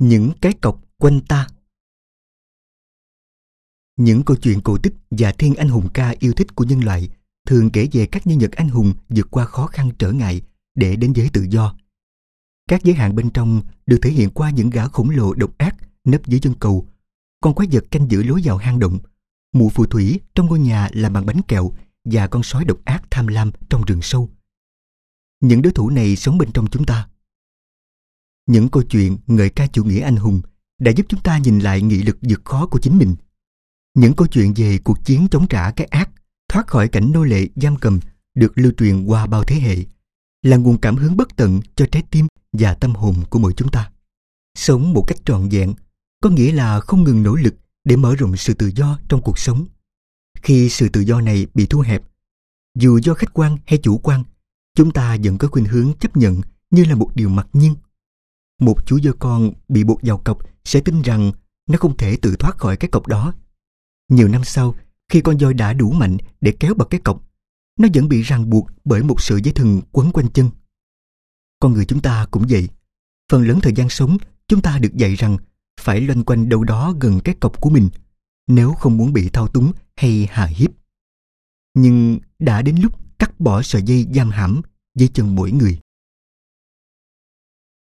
Những cái cọc quanh ta Những câu chuyện cổ tích và thiên anh hùng ca yêu thích của nhân loại thường kể về các nhân vật anh hùng vượt qua khó khăn trở ngại để đến giới tự do. Các giới hạn bên trong được thể hiện qua những gã khổng lồ độc ác nấp dưới chân cầu, con quái vật canh giữ lối vào hang động, mụ phù thủy trong ngôi nhà làm bằng bánh kẹo và con sói độc ác tham lam trong rừng sâu. Những đối thủ này sống bên trong chúng ta. Những câu chuyện ngợi ca chủ nghĩa anh hùng đã giúp chúng ta nhìn lại nghị lực vượt khó của chính mình. Những câu chuyện về cuộc chiến chống trả cái ác, thoát khỏi cảnh nô lệ giam cầm được lưu truyền qua bao thế hệ, là nguồn cảm hứng bất tận cho trái tim và tâm hồn của mỗi chúng ta. Sống một cách trọn vẹn có nghĩa là không ngừng nỗ lực để mở rộng sự tự do trong cuộc sống. Khi sự tự do này bị thu hẹp, dù do khách quan hay chủ quan, chúng ta vẫn có khuynh hướng chấp nhận như là một điều mặc nhiên. Một chú dơ con bị buộc vào cọc sẽ tin rằng nó không thể tự thoát khỏi cái cọc đó. Nhiều năm sau, khi con voi đã đủ mạnh để kéo bật cái cọc, nó vẫn bị ràng buộc bởi một sợi dây thừng quấn quanh chân. Con người chúng ta cũng vậy. Phần lớn thời gian sống, chúng ta được dạy rằng phải loanh quanh đâu đó gần cái cọc của mình nếu không muốn bị thao túng hay hà hiếp. Nhưng đã đến lúc cắt bỏ sợi dây giam hãm dây chân mỗi người.